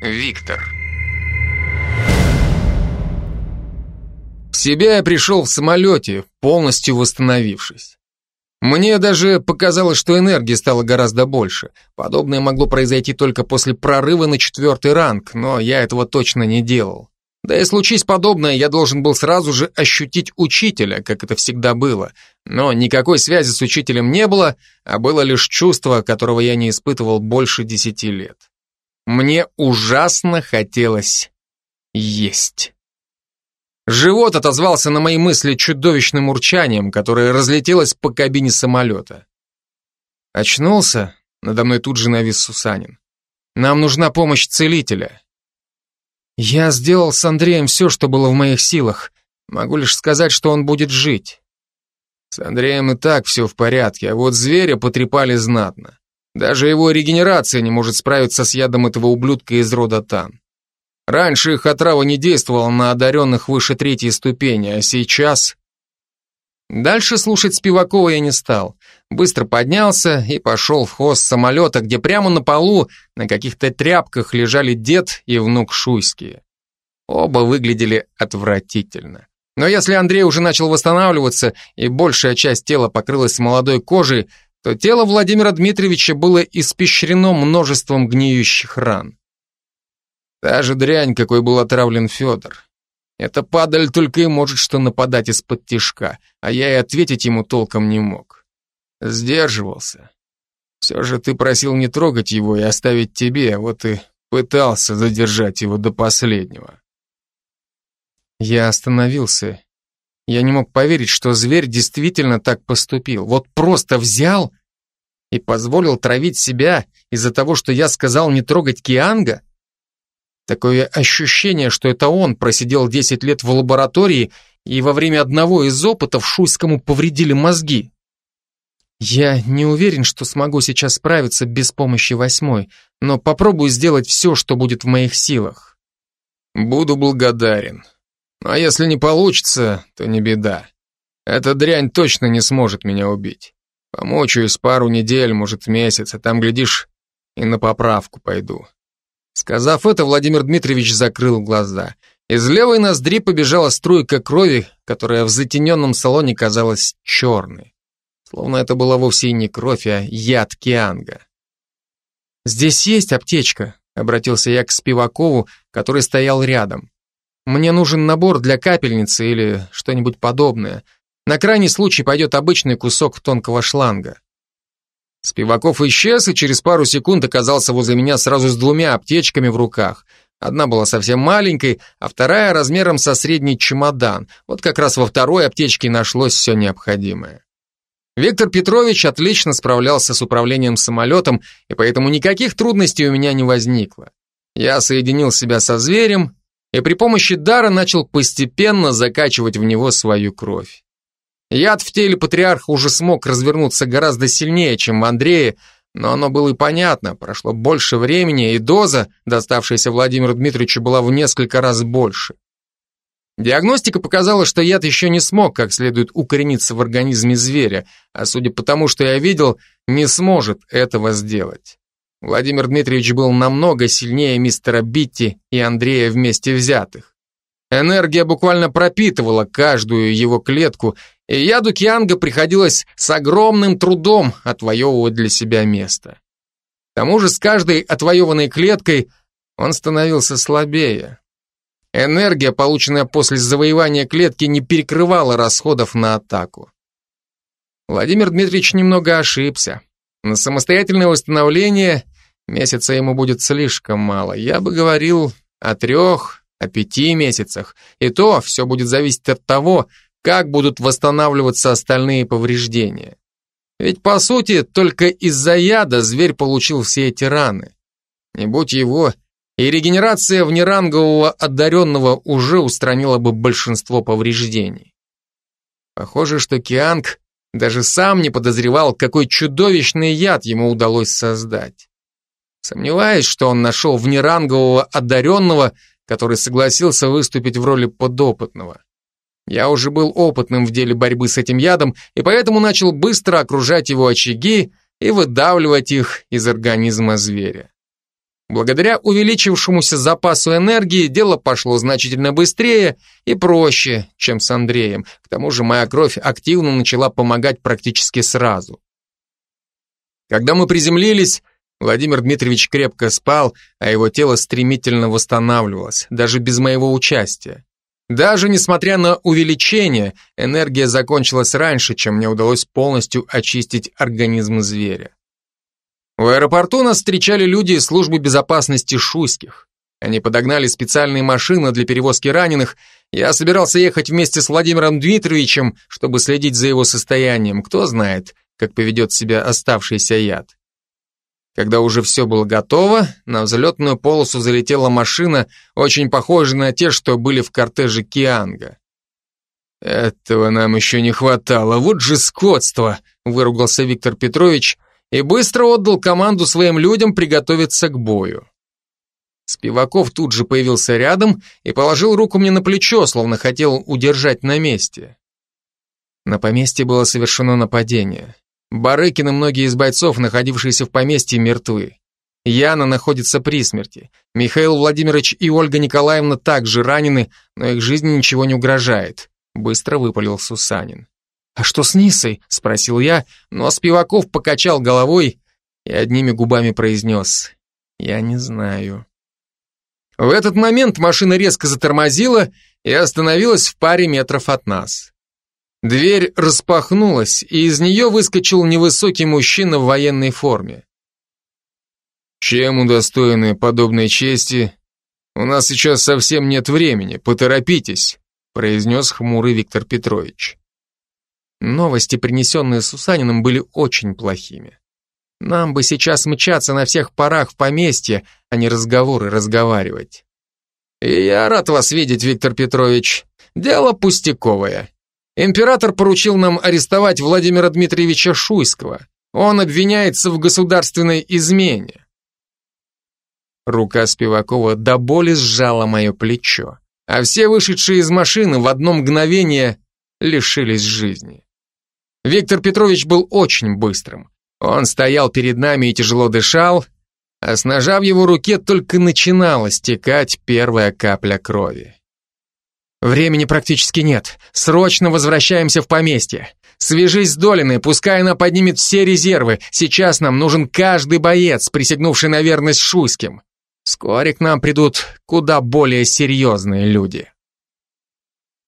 Виктор. В себя я пришел в самолете, полностью восстановившись. Мне даже показалось, что энергии стало гораздо больше. Подобное могло произойти только после прорыва на четвертый ранг, но я этого точно не делал. Да и случись подобное, я должен был сразу же ощутить учителя, как это всегда было. Но никакой связи с учителем не было, а было лишь чувство, которого я не испытывал больше десяти лет. Мне ужасно хотелось есть. Живот отозвался на мои мысли чудовищным урчанием, которое разлетелось по кабине самолета. Очнулся, надо мной тут же навис Сусанин. Нам нужна помощь целителя. Я сделал с Андреем все, что было в моих силах. Могу лишь сказать, что он будет жить. С Андреем и так все в порядке, а вот зверя потрепали знатно. Даже его регенерация не может справиться с ядом этого ублюдка из рода Тан. Раньше их отрава не действовала на одаренных выше третьей ступени, а сейчас... Дальше слушать Спивакова я не стал. Быстро поднялся и пошел в хвост самолета, где прямо на полу на каких-то тряпках лежали дед и внук Шуйские. Оба выглядели отвратительно. Но если Андрей уже начал восстанавливаться и большая часть тела покрылась молодой кожей, то тело Владимира Дмитриевича было испещрено множеством гниющих ран. Та же дрянь, какой был отравлен Федор. Эта падаль только и может что нападать из-под тишка, а я и ответить ему толком не мог. Сдерживался. Все же ты просил не трогать его и оставить тебе, вот и пытался задержать его до последнего. Я остановился. Я не мог поверить, что зверь действительно так поступил. Вот просто взял и позволил травить себя из-за того, что я сказал не трогать Кианга? Такое ощущение, что это он просидел 10 лет в лаборатории и во время одного из опытов Шуйскому повредили мозги. Я не уверен, что смогу сейчас справиться без помощи восьмой, но попробую сделать все, что будет в моих силах. Буду благодарен. А если не получится, то не беда. Эта дрянь точно не сможет меня убить. Помочусь пару недель, может месяц, а там, глядишь, и на поправку пойду. Сказав это, Владимир Дмитриевич закрыл глаза. Из левой ноздри побежала струйка крови, которая в затененном салоне казалась черной. Словно это была вовсе не кровь, а яд Кианга. «Здесь есть аптечка», — обратился я к Спивакову, который стоял рядом. «Мне нужен набор для капельницы или что-нибудь подобное. На крайний случай пойдет обычный кусок тонкого шланга». Спиваков исчез и через пару секунд оказался возле меня сразу с двумя аптечками в руках. Одна была совсем маленькой, а вторая размером со средний чемодан. Вот как раз во второй аптечке нашлось все необходимое. Виктор Петрович отлично справлялся с управлением самолетом, и поэтому никаких трудностей у меня не возникло. Я соединил себя со зверем и при помощи дара начал постепенно закачивать в него свою кровь. Яд в теле патриарха уже смог развернуться гораздо сильнее, чем в Андрее, но оно было и понятно, прошло больше времени, и доза, доставшаяся Владимиру Дмитриевичу, была в несколько раз больше. Диагностика показала, что яд еще не смог как следует укорениться в организме зверя, а судя по тому, что я видел, не сможет этого сделать. Владимир Дмитриевич был намного сильнее мистера Битти и Андрея вместе взятых. Энергия буквально пропитывала каждую его клетку, и яду Кианга приходилось с огромным трудом отвоевывать для себя место. К тому же с каждой отвоеванной клеткой он становился слабее. Энергия, полученная после завоевания клетки, не перекрывала расходов на атаку. Владимир Дмитриевич немного ошибся. На самостоятельное восстановление месяца ему будет слишком мало. Я бы говорил о трех, о пяти месяцах. И то все будет зависеть от того, как будут восстанавливаться остальные повреждения. Ведь, по сути, только из-за яда зверь получил все эти раны. Не будь его, и регенерация внерангового одаренного уже устранила бы большинство повреждений. Похоже, что Кианг даже сам не подозревал, какой чудовищный яд ему удалось создать. Сомневаюсь, что он нашел внерангового одаренного, который согласился выступить в роли подопытного. Я уже был опытным в деле борьбы с этим ядом, и поэтому начал быстро окружать его очаги и выдавливать их из организма зверя. Благодаря увеличившемуся запасу энергии дело пошло значительно быстрее и проще, чем с Андреем. К тому же моя кровь активно начала помогать практически сразу. Когда мы приземлились, Владимир Дмитриевич крепко спал, а его тело стремительно восстанавливалось, даже без моего участия. Даже несмотря на увеличение, энергия закончилась раньше, чем мне удалось полностью очистить организм зверя. В аэропорту нас встречали люди из службы безопасности Шуйских. Они подогнали специальные машины для перевозки раненых. Я собирался ехать вместе с Владимиром Дмитриевичем, чтобы следить за его состоянием. Кто знает, как поведет себя оставшийся яд. Когда уже все было готово, на взлетную полосу залетела машина, очень похожая на те, что были в кортеже Кианга. «Этого нам еще не хватало, вот же скотство!» выругался Виктор Петрович, и быстро отдал команду своим людям приготовиться к бою. Спиваков тут же появился рядом и положил руку мне на плечо, словно хотел удержать на месте. На поместье было совершено нападение. Барыкин и многие из бойцов, находившиеся в поместье, мертвы. Яна находится при смерти. Михаил Владимирович и Ольга Николаевна также ранены, но их жизни ничего не угрожает. Быстро выпалил Сусанин. «А что с Нисой?» — спросил я, но Спиваков покачал головой и одними губами произнес «Я не знаю». В этот момент машина резко затормозила и остановилась в паре метров от нас. Дверь распахнулась, и из нее выскочил невысокий мужчина в военной форме. «Чем удостоены подобной чести? У нас сейчас совсем нет времени, поторопитесь», произнес хмурый Виктор Петрович. Новости, принесенные Сусаниным, были очень плохими. Нам бы сейчас мчаться на всех парах в поместье, а не разговоры разговаривать. И я рад вас видеть, Виктор Петрович. Дело пустяковое. Император поручил нам арестовать Владимира Дмитриевича Шуйского. Он обвиняется в государственной измене. Рука Спивакова до боли сжала мое плечо, а все вышедшие из машины в одно мгновение лишились жизни. Виктор Петрович был очень быстрым. Он стоял перед нами и тяжело дышал, а с ножа в его руке только начинала стекать первая капля крови. Времени практически нет. Срочно возвращаемся в поместье. Свяжись с Долиной, пускай она поднимет все резервы. Сейчас нам нужен каждый боец, присягнувший на верность Шуйским. Вскоре к нам придут куда более серьезные люди.